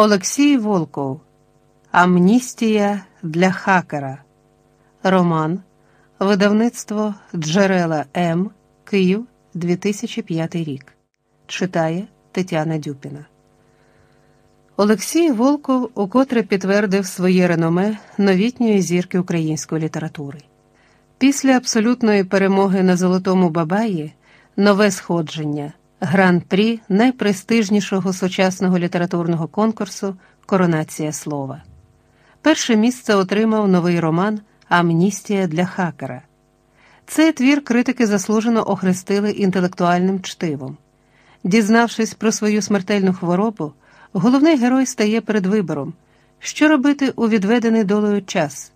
Олексій Волков Амністія для хакера. Роман. Видавництво Джерела М. Київ 2005 рік. Читає Тетяна Дюпіна. Олексій Волков укотре підтвердив своє реноме новітньої зірки української літератури. Після абсолютної перемоги на Золотому Бабаї нове сходження гран-прі найпрестижнішого сучасного літературного конкурсу Коронація слова. Перше місце отримав новий роман Амністія для хакера. Цей твір критики заслужено охрестили інтелектуальним чтивом. Дізнавшись про свою смертельну хворобу, головний герой стає перед вибором, що робити у відведений долею час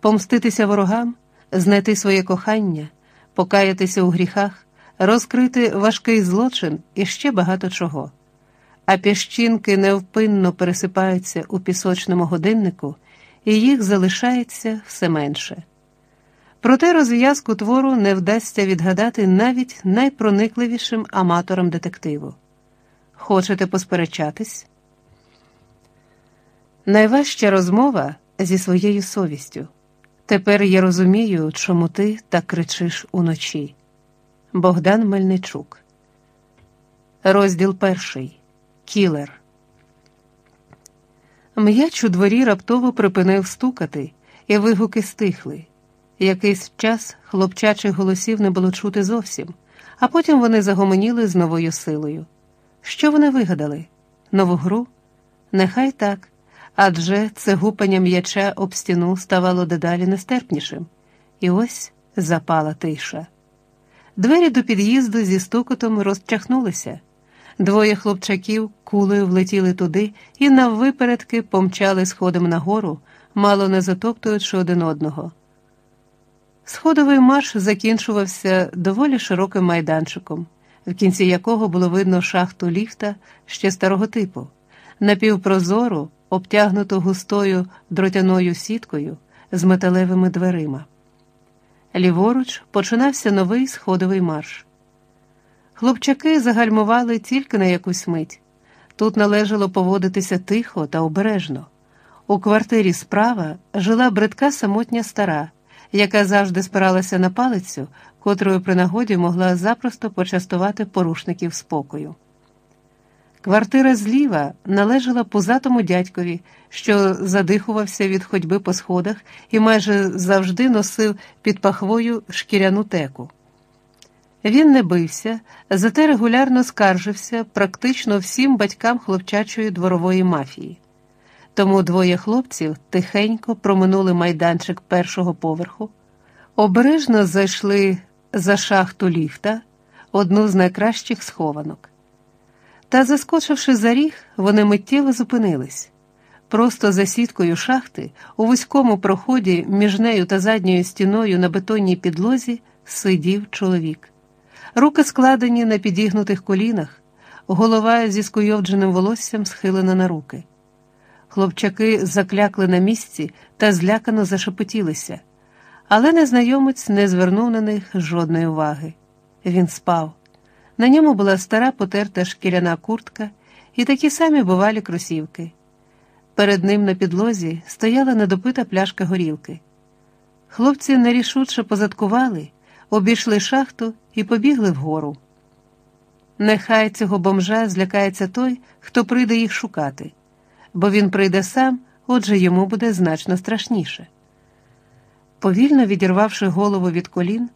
помститися ворогам, знайти своє кохання, покаятися у гріхах розкрити важкий злочин і ще багато чого. А піщинки невпинно пересипаються у пісочному годиннику, і їх залишається все менше. Проте розв'язку твору не вдасться відгадати навіть найпроникливішим аматорам детективу. Хочете посперечатись? Найважча розмова зі своєю совістю. Тепер я розумію, чому ти так кричиш уночі. Богдан Мельничук. Розділ перший. Кілер. М'яч у дворі раптово припинив стукати, і вигуки стихли. Якийсь час хлопчачих голосів не було чути зовсім, а потім вони загомоніли з новою силою. Що вони вигадали? Нову гру? Нехай так, адже це гупання м'яча об стіну ставало дедалі нестерпнішим. І ось запала тиша. Двері до під'їзду зі стукотом розчахнулися. Двоє хлопчаків кулею влетіли туди і наввипередки помчали сходом нагору, мало не затоптуючи один одного. Сходовий марш закінчувався доволі широким майданчиком, в кінці якого було видно шахту ліфта ще старого типу, напівпрозору, обтягнуту густою дротяною сіткою з металевими дверима. Ліворуч починався новий сходовий марш. Хлопчаки загальмували тільки на якусь мить. Тут належало поводитися тихо та обережно. У квартирі справа жила бридка самотня стара, яка завжди спиралася на палицю, котрою при нагоді могла запросто почастувати порушників спокою. Квартира зліва належала пузатому дядькові, що задихувався від ходьби по сходах і майже завжди носив під пахвою шкіряну теку. Він не бився, зате регулярно скаржився практично всім батькам хлопчачої дворової мафії. Тому двоє хлопців тихенько проминули майданчик першого поверху, обережно зайшли за шахту ліфта, одну з найкращих схованок. Та, заскочивши за ріг, вони миттєво зупинились. Просто за сіткою шахти, у вузькому проході між нею та задньою стіною на бетонній підлозі сидів чоловік. Руки складені на підігнутих колінах, голова зі скуйовдженим волоссям схилена на руки. Хлопчаки заклякли на місці та злякано зашепотілися, але незнайомець не звернув на них жодної уваги. Він спав. На ньому була стара потерта шкіряна куртка і такі самі бувалі кросівки. Перед ним на підлозі стояла недопита пляшка горілки. Хлопці нерішуче позадкували, обійшли шахту і побігли вгору. Нехай цього бомжа злякається той, хто прийде їх шукати, бо він прийде сам, отже йому буде значно страшніше. Повільно відірвавши голову від колін,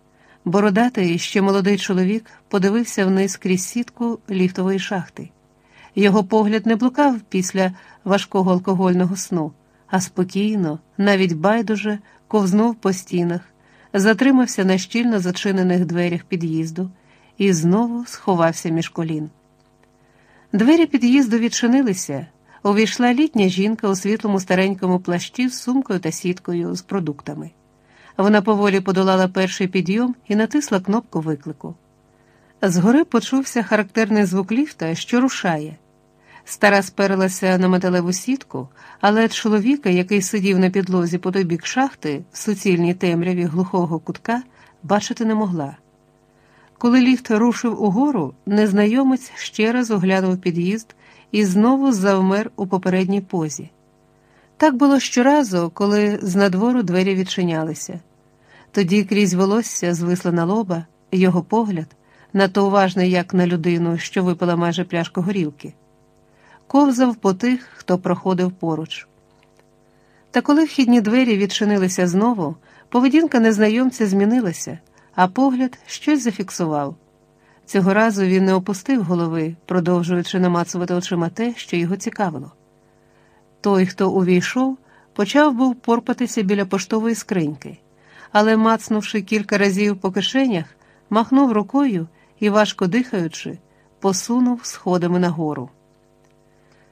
Бородатий ще молодий чоловік подивився вниз крізь сітку ліфтової шахти. Його погляд не блукав після важкого алкогольного сну, а спокійно, навіть байдуже, ковзнув по стінах, затримався на щільно зачинених дверях під'їзду і знову сховався між колін. Двері під'їзду відчинилися. Увійшла літня жінка у світлому старенькому плащі з сумкою та сіткою з продуктами. Вона поволі подолала перший підйом і натисла кнопку виклику. Згори почувся характерний звук ліфта, що рушає. Стара сперлася на металеву сітку, але чоловіка, який сидів на підлозі по той бік шахти в суцільній темряві глухого кутка, бачити не могла. Коли ліфт рушив угору, незнайомець ще раз оглянув під'їзд і знову завмер у попередній позі. Так було щоразу, коли з надвору двері відчинялися. Тоді крізь волосся звисла на лоба, його погляд, надто уважний, як на людину, що випила майже пляшку горілки, ковзав по тих, хто проходив поруч. Та коли вхідні двері відчинилися знову, поведінка незнайомця змінилася, а погляд щось зафіксував. Цього разу він не опустив голови, продовжуючи намацувати очима те, що його цікавило. Той, хто увійшов, почав був порпатися біля поштової скриньки, але, мацнувши кілька разів по кишенях, махнув рукою і, важко дихаючи, посунув сходами нагору.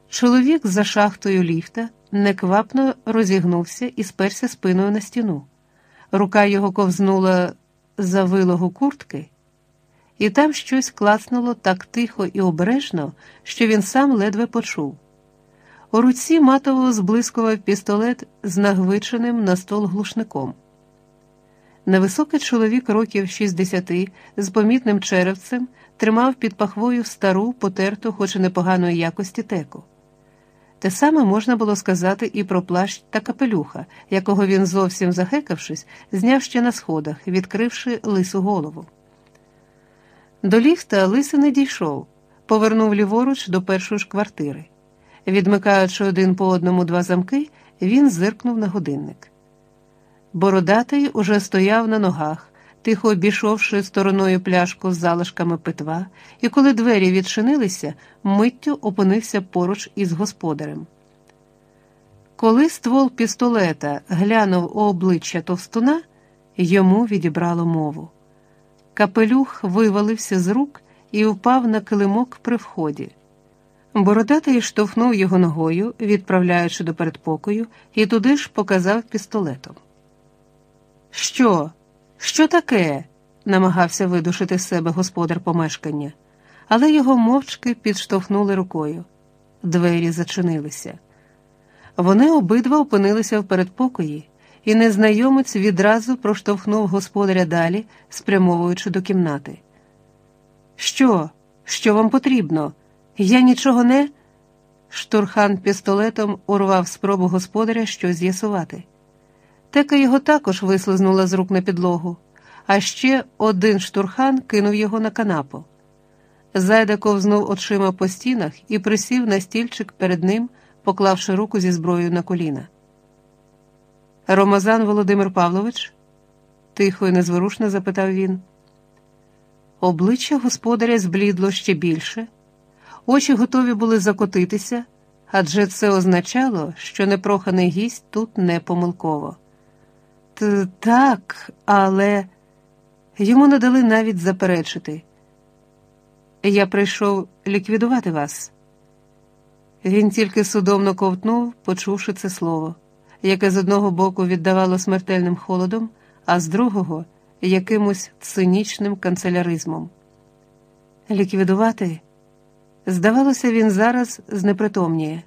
Чоловік за шахтою ліфта неквапно розігнувся і сперся спиною на стіну. Рука його ковзнула за вилогу куртки, і там щось клацнуло так тихо і обережно, що він сам ледве почув. У руці матово зблискував пістолет з нагвиченим на стол глушником. Невисокий чоловік років 60 з помітним черевцем тримав під пахвою стару, потерту, хоч і непоганої якості теку. Те саме можна було сказати і про плащ та капелюха, якого він, зовсім захекавшись, зняв ще на сходах, відкривши лису голову. До ліфта лиси не дійшов, повернув ліворуч до першої ж квартири. Відмикаючи один по одному два замки, він зиркнув на годинник. Бородатий уже стояв на ногах, тихо обійшовши стороною пляшку з залишками питва, і коли двері відчинилися, миттю опинився поруч із господарем. Коли ствол пістолета глянув у обличчя товстуна, йому відібрало мову. Капелюх вивалився з рук і впав на килимок при вході. Бородатий штовхнув його ногою, відправляючи до передпокою, і туди ж показав пістолетом. Що? Що таке? намагався видушити з себе господар помешкання, але його мовчки підштовхнули рукою. Двері зачинилися. Вони обидва опинилися в передпокої, і незнайомець відразу проштовхнув господаря далі, спрямовуючи до кімнати. Що? Що вам потрібно? Я нічого не. Штурхан пістолетом урвав спробу господаря щось з'ясувати. Тека його також вислизнула з рук на підлогу, а ще один штурхан кинув його на канапу. Зайда ковзнув очима по стінах і присів на стільчик перед ним, поклавши руку зі зброєю на коліна. Ромазан Володимир Павлович? тихо і незворушно запитав він. Обличчя господаря зблідло ще більше, очі готові були закотитися, адже це означало, що непроханий гість тут не помилково. Так, але йому не дали навіть заперечити. Я прийшов ліквідувати вас. Він тільки судомно ковтнув, почувши це слово, яке з одного боку віддавало смертельним холодом, а з другого якимось цинічним канцеляризмом. Ліквідувати? Здавалося, він зараз знепритомніє.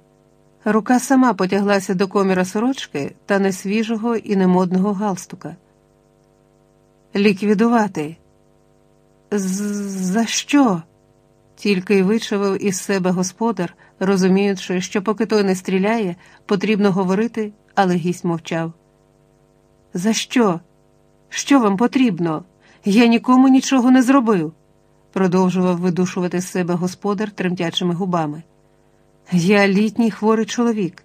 Рука сама потяглася до коміра сорочки та несвіжого і немодного галстука. Ліквідувати. За що? Тільки й вичавив із себе господар, розуміючи, що поки той не стріляє, потрібно говорити, але гість мовчав. За що? Що вам потрібно? Я нікому нічого не зробив, продовжував видушувати з себе господар тремтячими губами. Я літній хворий чоловік.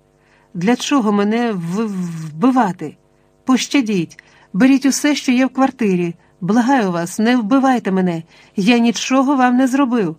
Для чого мене вбивати? Пощадіть, беріть усе, що є в квартирі. Благаю вас, не вбивайте мене, я нічого вам не зробив.